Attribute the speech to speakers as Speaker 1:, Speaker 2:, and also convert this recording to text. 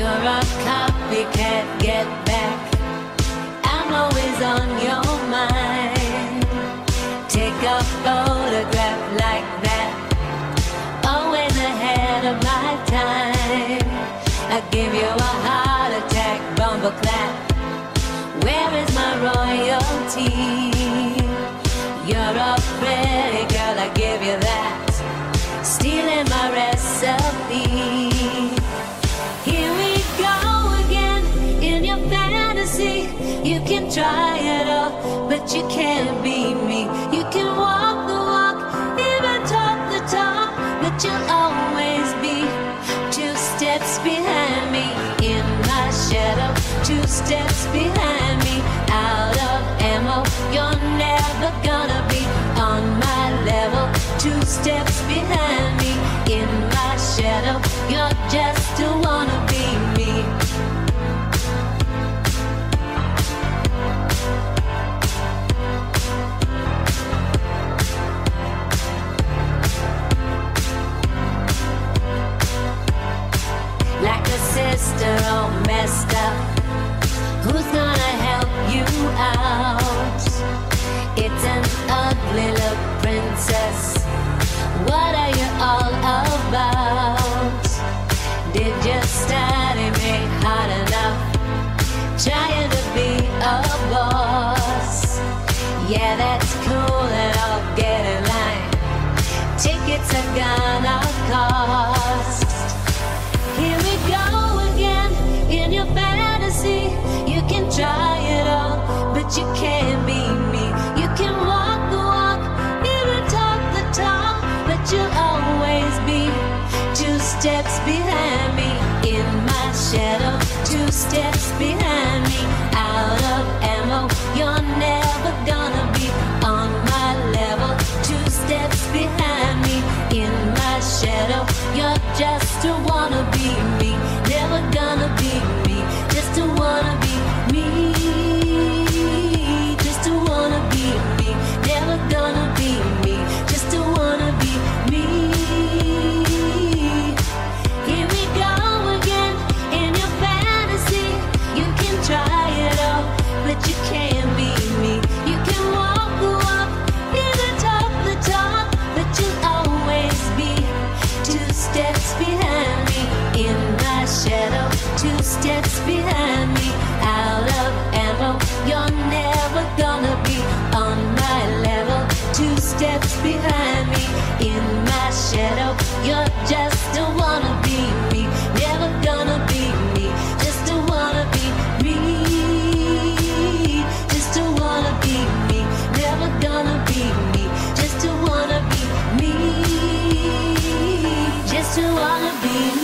Speaker 1: copycat get back. I'm always on your mind. Take a photograph like that. Always ahead of my time. I give you a heart attack, bumble clap. Where is my royalty? You're a pretty girl, I give you that. Stealing my recipe. But you can't be me. You can walk the walk, even talk the talk, but you'll always be two steps behind me. In my shadow, two steps behind me. Out of ammo, you're never gonna be on my level. Two steps behind me. In my shadow, you're just a wanna Yeah, that's cool and I'll get in line. Tickets are gonna cost. Here we go again in your fantasy. You can try it all, but you can't be me. You can walk the walk, even talk the talk, but you'll always be two steps behind me. In my shadow, two steps behind me. Out of ammo, shadow, two steps behind me, out of ammo. You're never gonna be on my level, two steps behind me, in my shadow. You're just a wannabe me, never gonna be me, just a wannabe me, just a wannabe me, never gonna be me, just a wannabe me, just a wannabe me.